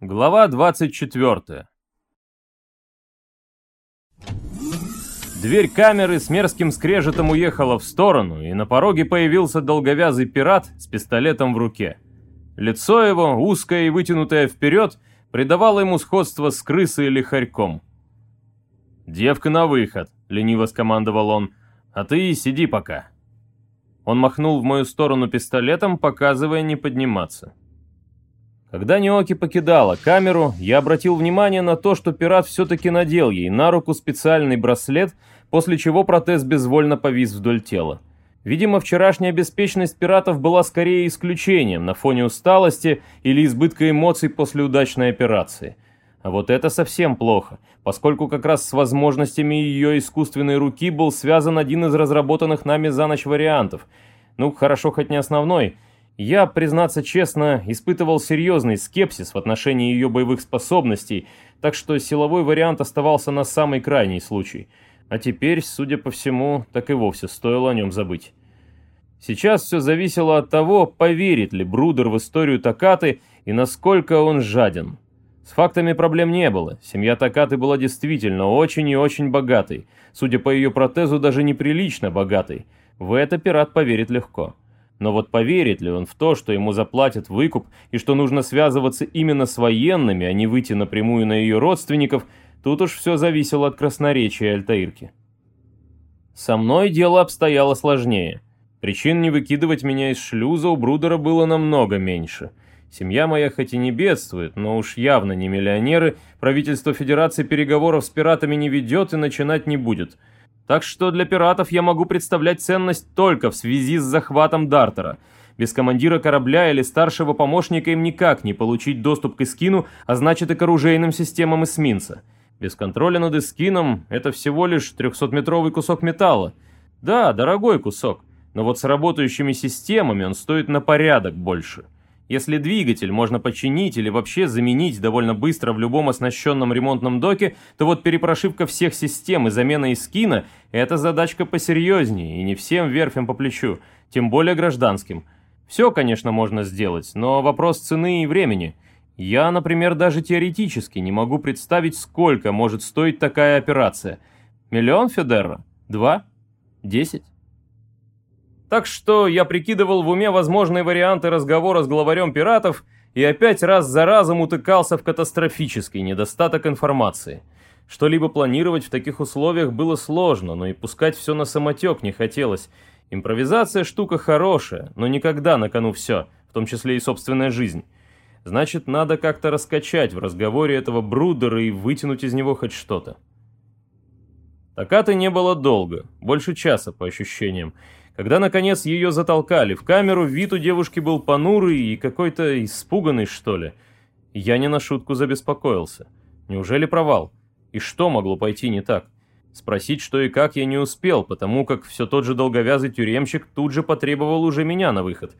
Глава 24 Дверь камеры с мерзким скрежетом уехала в сторону, и на пороге появился долговязый пират с пистолетом в руке. Лицо его, узкое и вытянутое вперед, придавало ему сходство с крысой или хорьком. «Девка на выход», — лениво скомандовал он, — «а ты сиди пока». Он махнул в мою сторону пистолетом, показывая не подниматься. Когда Ниоки покидала камеру, я обратил внимание на то, что пират все-таки надел ей на руку специальный браслет, после чего протез безвольно повис вдоль тела. Видимо, вчерашняя беспечность пиратов была скорее исключением на фоне усталости или избытка эмоций после удачной операции. А вот это совсем плохо, поскольку как раз с возможностями ее искусственной руки был связан один из разработанных нами за ночь вариантов. Ну, хорошо хоть не основной – я, признаться честно, испытывал серьезный скепсис в отношении ее боевых способностей, так что силовой вариант оставался на самый крайний случай. А теперь, судя по всему, так и вовсе стоило о нем забыть. Сейчас все зависело от того, поверит ли Брудер в историю Такаты и насколько он жаден. С фактами проблем не было. Семья Такаты была действительно очень и очень богатой. Судя по ее протезу, даже неприлично богатой. В это пират поверит легко. Но вот поверит ли он в то, что ему заплатят выкуп и что нужно связываться именно с военными, а не выйти напрямую на ее родственников, тут уж все зависело от красноречия Альтаирки. Со мной дело обстояло сложнее. Причин не выкидывать меня из шлюза у Брудера было намного меньше. Семья моя хоть и не бедствует, но уж явно не миллионеры, правительство Федерации переговоров с пиратами не ведет и начинать не будет – так что для пиратов я могу представлять ценность только в связи с захватом Дартера. Без командира корабля или старшего помощника им никак не получить доступ к Искину, а значит и к оружейным системам эсминца. Без контроля над Искином это всего лишь 300-метровый кусок металла. Да, дорогой кусок, но вот с работающими системами он стоит на порядок больше. Если двигатель можно починить или вообще заменить довольно быстро в любом оснащенном ремонтном доке, то вот перепрошивка всех систем и замена эскина – это задачка посерьезнее и не всем верфям по плечу, тем более гражданским. Все, конечно, можно сделать, но вопрос цены и времени. Я, например, даже теоретически не могу представить, сколько может стоить такая операция. Миллион Федерра? Два? Десять? Так что я прикидывал в уме возможные варианты разговора с главарем пиратов и опять раз за разом утыкался в катастрофический недостаток информации. Что-либо планировать в таких условиях было сложно, но и пускать все на самотек не хотелось. Импровизация штука хорошая, но никогда на кону все, в том числе и собственная жизнь. Значит, надо как-то раскачать в разговоре этого брудера и вытянуть из него хоть что-то. Такаты не было долго, больше часа по ощущениям. Когда, наконец, ее затолкали в камеру, вид у девушки был понурый и какой-то испуганный, что ли. Я не на шутку забеспокоился. Неужели провал? И что могло пойти не так? Спросить, что и как, я не успел, потому как все тот же долговязый тюремщик тут же потребовал уже меня на выход.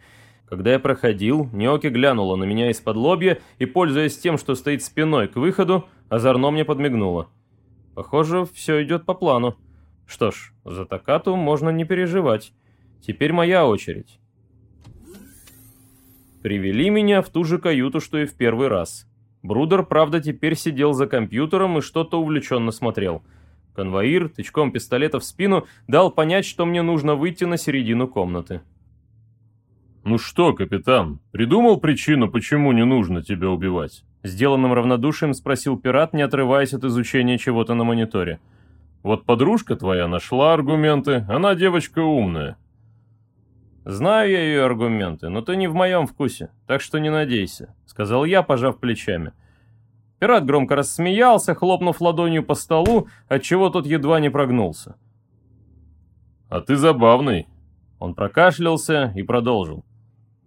Когда я проходил, Неоки глянула на меня из-под лобья и, пользуясь тем, что стоит спиной к выходу, озорно мне подмигнула. Похоже, все идет по плану. Что ж, за Такату можно не переживать. Теперь моя очередь. Привели меня в ту же каюту, что и в первый раз. Брудер, правда, теперь сидел за компьютером и что-то увлеченно смотрел. Конвоир, тычком пистолета в спину, дал понять, что мне нужно выйти на середину комнаты. «Ну что, капитан, придумал причину, почему не нужно тебя убивать?» Сделанным равнодушием спросил пират, не отрываясь от изучения чего-то на мониторе. «Вот подружка твоя нашла аргументы, она девочка умная. «Знаю я ее аргументы, но ты не в моем вкусе, так что не надейся», — сказал я, пожав плечами. Пират громко рассмеялся, хлопнув ладонью по столу, отчего тот едва не прогнулся. «А ты забавный». Он прокашлялся и продолжил.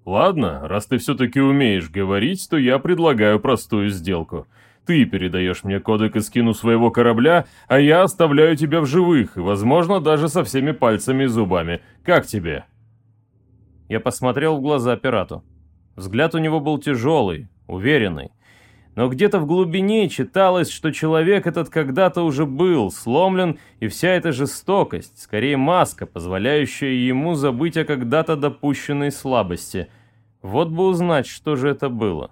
«Ладно, раз ты все-таки умеешь говорить, то я предлагаю простую сделку. Ты передаешь мне кодек и скину своего корабля, а я оставляю тебя в живых, и, возможно, даже со всеми пальцами и зубами. Как тебе?» Я посмотрел в глаза пирату. Взгляд у него был тяжелый, уверенный. Но где-то в глубине читалось, что человек этот когда-то уже был сломлен, и вся эта жестокость, скорее маска, позволяющая ему забыть о когда-то допущенной слабости. Вот бы узнать, что же это было.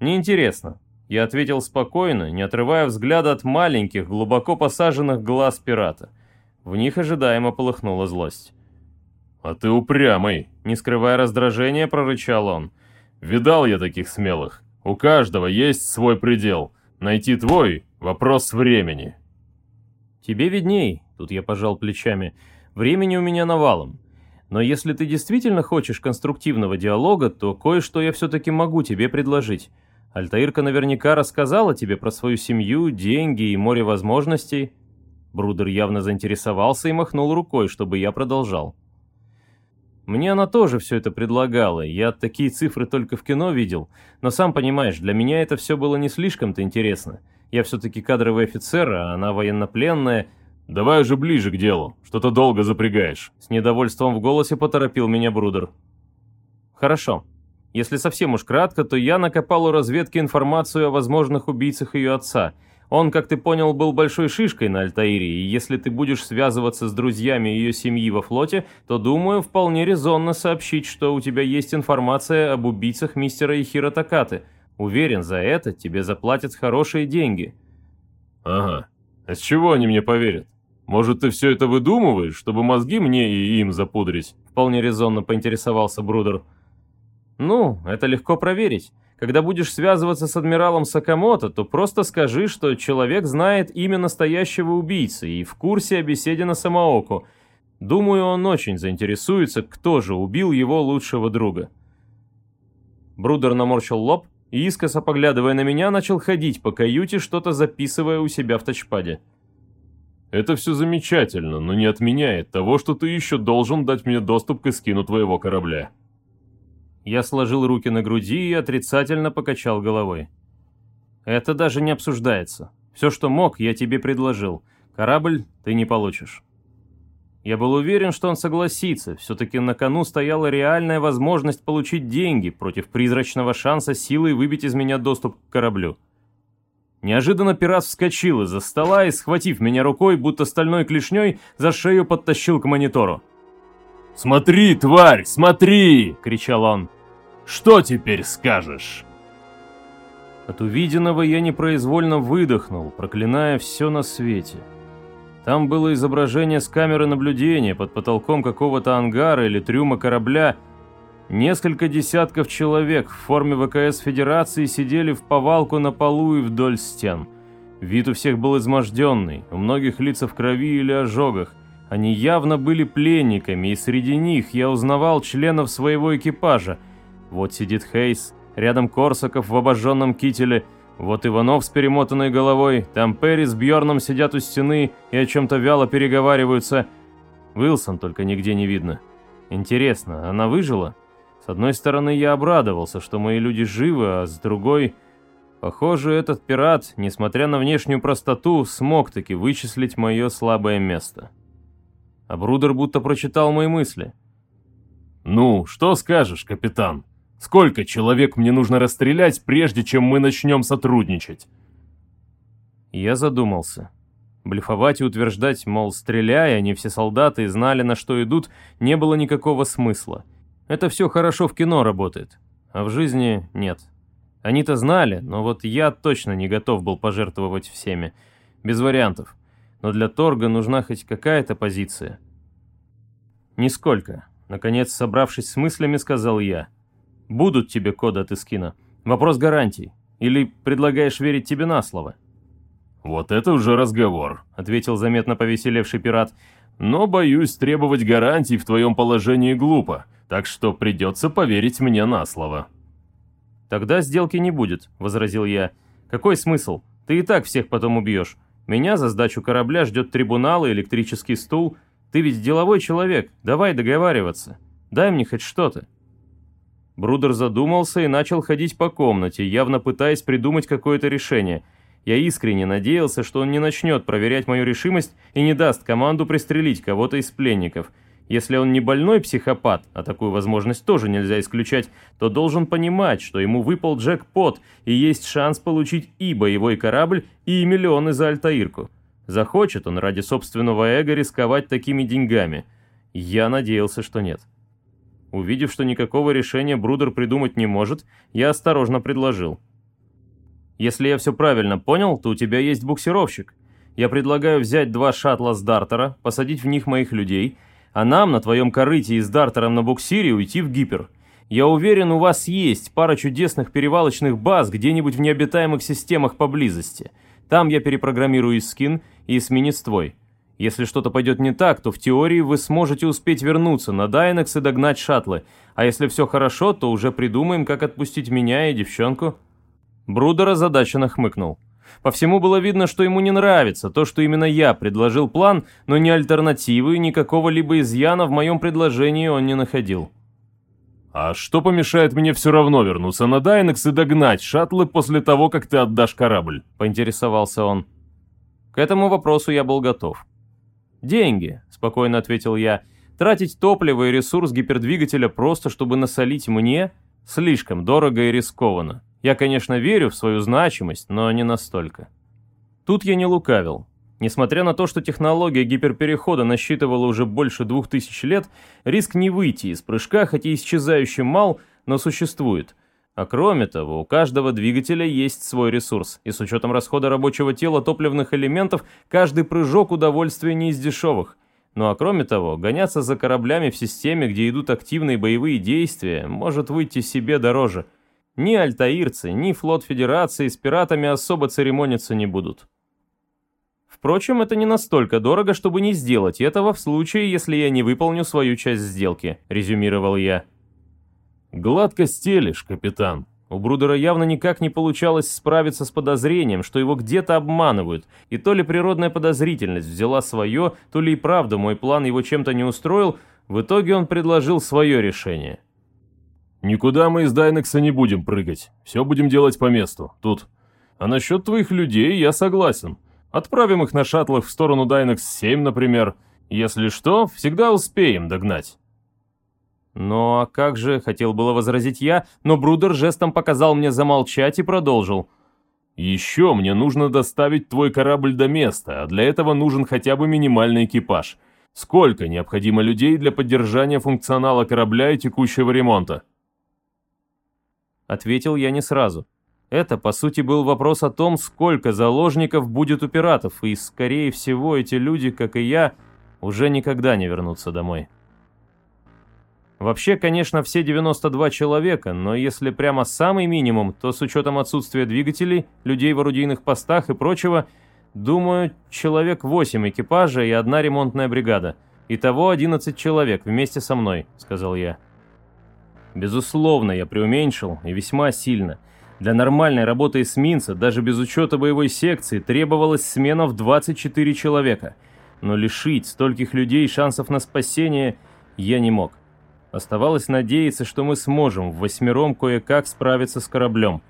Неинтересно. Я ответил спокойно, не отрывая взгляда от маленьких, глубоко посаженных глаз пирата. В них ожидаемо полыхнула злость. «А ты упрямый!» Не скрывая раздражения, прорычал он. «Видал я таких смелых. У каждого есть свой предел. Найти твой — вопрос времени». «Тебе видней», — тут я пожал плечами. «Времени у меня навалом. Но если ты действительно хочешь конструктивного диалога, то кое-что я все-таки могу тебе предложить. Альтаирка наверняка рассказала тебе про свою семью, деньги и море возможностей». Брудер явно заинтересовался и махнул рукой, чтобы я продолжал. Мне она тоже все это предлагала, я такие цифры только в кино видел, но сам понимаешь, для меня это все было не слишком-то интересно. Я все-таки кадровый офицер, а она военнопленная. «Давай уже ближе к делу, что-то долго запрягаешь». С недовольством в голосе поторопил меня Брудер. «Хорошо. Если совсем уж кратко, то я накопал у разведки информацию о возможных убийцах ее отца. Он, как ты понял, был большой шишкой на Альтаире, и если ты будешь связываться с друзьями ее семьи во флоте, то, думаю, вполне резонно сообщить, что у тебя есть информация об убийцах мистера Ихира Такаты. Уверен, за это тебе заплатят хорошие деньги». «Ага. А с чего они мне поверят? Может, ты все это выдумываешь, чтобы мозги мне и им запудрить?» Вполне резонно поинтересовался Брудер. «Ну, это легко проверить. Когда будешь связываться с адмиралом Сакамото, то просто скажи, что человек знает имя настоящего убийцы и в курсе о беседе на Самаоку. Думаю, он очень заинтересуется, кто же убил его лучшего друга». Брудер наморщил лоб и, искоса поглядывая на меня, начал ходить по каюте, что-то записывая у себя в тачпаде. «Это все замечательно, но не отменяет того, что ты еще должен дать мне доступ к эскину твоего корабля». Я сложил руки на груди и отрицательно покачал головой. «Это даже не обсуждается. Все, что мог, я тебе предложил. Корабль ты не получишь». Я был уверен, что он согласится. Все-таки на кону стояла реальная возможность получить деньги против призрачного шанса силой выбить из меня доступ к кораблю. Неожиданно пират вскочил из-за стола и, схватив меня рукой, будто стальной клешней, за шею подтащил к монитору. «Смотри, тварь, смотри!» — кричал он. «Что теперь скажешь?» От увиденного я непроизвольно выдохнул, проклиная все на свете. Там было изображение с камеры наблюдения под потолком какого-то ангара или трюма корабля. Несколько десятков человек в форме ВКС Федерации сидели в повалку на полу и вдоль стен. Вид у всех был изможденный, у многих лица в крови или ожогах. Они явно были пленниками, и среди них я узнавал членов своего экипажа. Вот сидит Хейс, рядом Корсаков в обожженном кителе – вот Иванов с перемотанной головой, там Перри с Бьорном сидят у стены и о чем-то вяло переговариваются. Уилсон только нигде не видно. Интересно, она выжила? С одной стороны, я обрадовался, что мои люди живы, а с другой... Похоже, этот пират, несмотря на внешнюю простоту, смог таки вычислить мое слабое место. А Брудер будто прочитал мои мысли. «Ну, что скажешь, капитан?» Сколько человек мне нужно расстрелять, прежде чем мы начнем сотрудничать?» Я задумался. Блефовать и утверждать, мол, стреляя, они все солдаты и знали, на что идут, не было никакого смысла. Это все хорошо в кино работает, а в жизни нет. Они-то знали, но вот я точно не готов был пожертвовать всеми. Без вариантов. Но для торга нужна хоть какая-то позиция. «Нисколько», — наконец, собравшись с мыслями, сказал я. Будут тебе коды от Искина. Вопрос гарантий. Или предлагаешь верить тебе на слово?» «Вот это уже разговор», — ответил заметно повеселевший пират. «Но, боюсь, требовать гарантий в твоем положении глупо, так что придется поверить мне на слово». «Тогда сделки не будет», — возразил я. «Какой смысл? Ты и так всех потом убьешь. Меня за сдачу корабля ждет трибунал и электрический стул. Ты ведь деловой человек, давай договариваться. Дай мне хоть что-то». Брудер задумался и начал ходить по комнате, явно пытаясь придумать какое-то решение. Я искренне надеялся, что он не начнет проверять мою решимость и не даст команду пристрелить кого-то из пленников. Если он не больной психопат, а такую возможность тоже нельзя исключать, то должен понимать, что ему выпал джекпот и есть шанс получить и боевой корабль, и миллионы за Альтаирку. Захочет он ради собственного эго рисковать такими деньгами. Я надеялся, что нет. Увидев, что никакого решения Брудер придумать не может, я осторожно предложил. Если я все правильно понял, то у тебя есть буксировщик. Я предлагаю взять два шаттла с Дартера, посадить в них моих людей, а нам на твоем корыте и с Дартером на буксире уйти в гипер. Я уверен, у вас есть пара чудесных перевалочных баз где-нибудь в необитаемых системах поблизости. Там я перепрограммирую скин и сменит твой. Если что-то пойдет не так, то в теории вы сможете успеть вернуться на Дайнекс и догнать шаттлы, а если все хорошо, то уже придумаем, как отпустить меня и девчонку». Брудер озадаченно хмыкнул. По всему было видно, что ему не нравится то, что именно я предложил план, но ни альтернативы, ни какого-либо изъяна в моем предложении он не находил. «А что помешает мне все равно вернуться на Дайнекс и догнать шаттлы после того, как ты отдашь корабль?» — поинтересовался он. К этому вопросу я был готов. «Деньги», — спокойно ответил я. «Тратить топливо и ресурс гипердвигателя просто, чтобы насолить мне, слишком дорого и рискованно. Я, конечно, верю в свою значимость, но не настолько. Тут я не лукавил. Несмотря на то, что технология гиперперехода насчитывала уже больше двух тысяч лет, риск не выйти из прыжка, хоть и исчезающий мал, но существует. А кроме того, у каждого двигателя есть свой ресурс, и с учетом расхода рабочего тела топливных элементов, каждый прыжок удовольствие не из дешевых. Ну а кроме того, гоняться за кораблями в системе, где идут активные боевые действия, может выйти себе дороже – ни альтаирцы, ни флот Федерации с пиратами особо церемониться не будут. Впрочем, это не настолько дорого, чтобы не сделать этого в случае, если я не выполню свою часть сделки, резюмировал я. Гладко стелишь, капитан. У Брудера явно никак не получалось справиться с подозрением, что его где-то обманывают, и то ли природная подозрительность взяла свое, то ли и правда мой план его чем-то не устроил, в итоге он предложил свое решение. Никуда мы из Дайнекса не будем прыгать. Все будем делать по месту. Тут. А насчет твоих людей я согласен. Отправим их на шаттлах в сторону Дайнекс-7, например. Если что, всегда успеем догнать. «Ну а как же?» — хотел было возразить я, но Брудер жестом показал мне замолчать и продолжил. «Еще мне нужно доставить твой корабль до места, а для этого нужен хотя бы минимальный экипаж. Сколько необходимо людей для поддержания функционала корабля и текущего ремонта?» Ответил я не сразу. Это, по сути, был вопрос о том, сколько заложников будет у пиратов, и, скорее всего, эти люди, как и я, уже никогда не вернутся домой. Вообще, конечно, все 92 человека, но если прямо самый минимум, то с учетом отсутствия двигателей, людей в орудийных постах и прочего, думаю, человек 8 экипажа и одна ремонтная бригада. Итого 11 человек вместе со мной, сказал я. Безусловно, я преуменьшил, и весьма сильно. Для нормальной работы эсминца, даже без учета боевой секции, требовалась смена в 24 человека. Но лишить стольких людей шансов на спасение я не мог. Оставалось надеяться, что мы сможем в восьмером кое-как справиться с кораблем.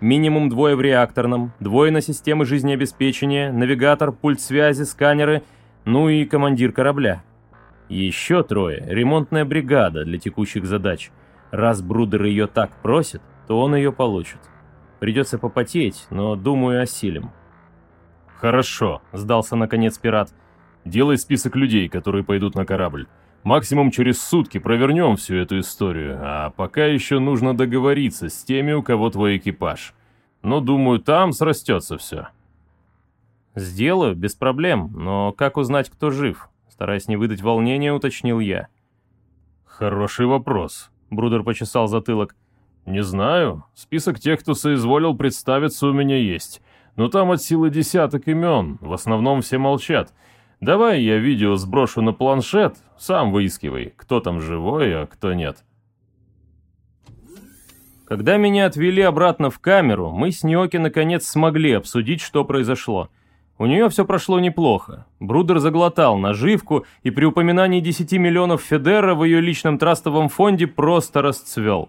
Минимум двое в реакторном, двое на системы жизнеобеспечения, навигатор, пульт связи, сканеры, ну и командир корабля. Еще трое – ремонтная бригада для текущих задач – Раз Брудер ее так просит, то он ее получит. Придется попотеть, но, думаю, осилим. «Хорошо», — сдался наконец пират. «Делай список людей, которые пойдут на корабль. Максимум через сутки провернем всю эту историю, а пока еще нужно договориться с теми, у кого твой экипаж. Но, думаю, там срастется все». «Сделаю, без проблем, но как узнать, кто жив?» Стараясь не выдать волнения, уточнил я. «Хороший вопрос», Брудер почесал затылок. «Не знаю. Список тех, кто соизволил представиться, у меня есть. Но там от силы десяток имен. В основном все молчат. Давай я видео сброшу на планшет, сам выискивай, кто там живой, а кто нет». Когда меня отвели обратно в камеру, мы с Ниоки наконец смогли обсудить, что произошло. У нее все прошло неплохо. Брудер заглотал наживку, и при упоминании 10 миллионов Федера в ее личном трастовом фонде просто расцвел.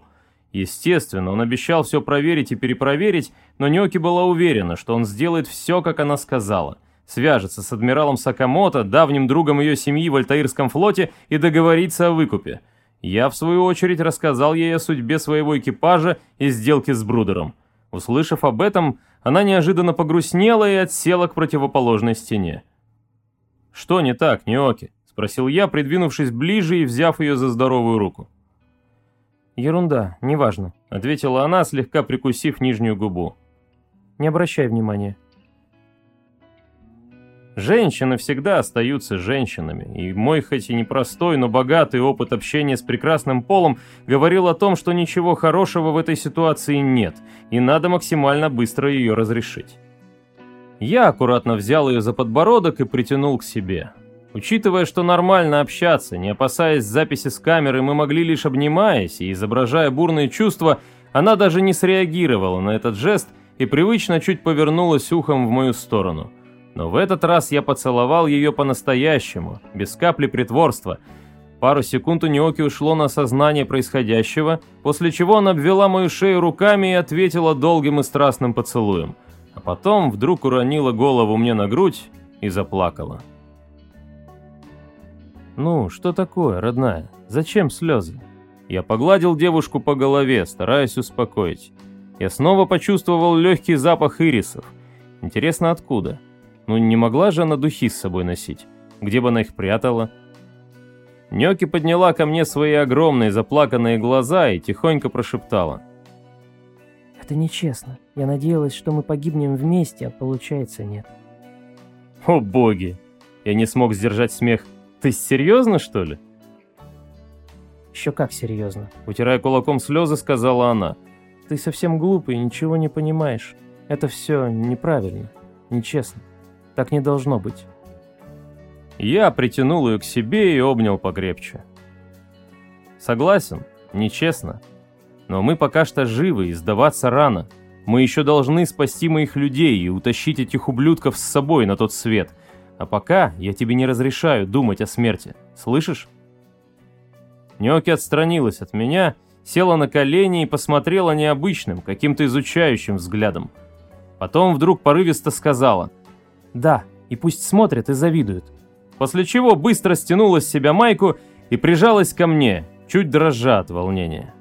Естественно, он обещал все проверить и перепроверить, но Нёки была уверена, что он сделает все, как она сказала. Свяжется с адмиралом Сакамото, давним другом ее семьи в Альтаирском флоте, и договорится о выкупе. Я, в свою очередь, рассказал ей о судьбе своего экипажа и сделке с Брудером. Услышав об этом, она неожиданно погрустнела и отсела к противоположной стене. «Что не так, Ниоки?» — спросил я, придвинувшись ближе и взяв ее за здоровую руку. «Ерунда, неважно», — ответила она, слегка прикусив нижнюю губу. Не обращай внимания. Женщины всегда остаются женщинами, и мой хоть и непростой, но богатый опыт общения с прекрасным полом говорил о том, что ничего хорошего в этой ситуации нет, и надо максимально быстро ее разрешить. Я аккуратно взял ее за подбородок и притянул к себе. Учитывая, что нормально общаться, не опасаясь записи с камеры, мы могли лишь обнимаясь и изображая бурные чувства, она даже не среагировала на этот жест и привычно чуть повернулась ухом в мою сторону – но в этот раз я поцеловал ее по-настоящему, без капли притворства. Пару секунд у Ниоки ушло на осознание происходящего, после чего она обвела мою шею руками и ответила долгим и страстным поцелуем. А потом вдруг уронила голову мне на грудь и заплакала. «Ну, что такое, родная? Зачем слезы?» Я погладил девушку по голове, стараясь успокоить. Я снова почувствовал легкий запах ирисов. Интересно, откуда? Ну не могла же она духи с собой носить? Где бы она их прятала? Нёки подняла ко мне свои огромные заплаканные глаза и тихонько прошептала. «Это нечестно. Я надеялась, что мы погибнем вместе, а получается нет». «О боги!» Я не смог сдержать смех. «Ты серьезно, что ли?» «Еще как серьезно», — утирая кулаком слезы, сказала она. «Ты совсем глупый ничего не понимаешь. Это все неправильно, нечестно». Так не должно быть. Я притянул ее к себе и обнял покрепче. Согласен, нечестно. Но мы пока что живы, и сдаваться рано. Мы еще должны спасти моих людей и утащить этих ублюдков с собой на тот свет. А пока я тебе не разрешаю думать о смерти. Слышишь? Нёки отстранилась от меня, села на колени и посмотрела необычным, каким-то изучающим взглядом. Потом вдруг порывисто сказала — да, и пусть смотрят и завидуют. После чего быстро стянула с себя майку и прижалась ко мне, чуть дрожа от волнения.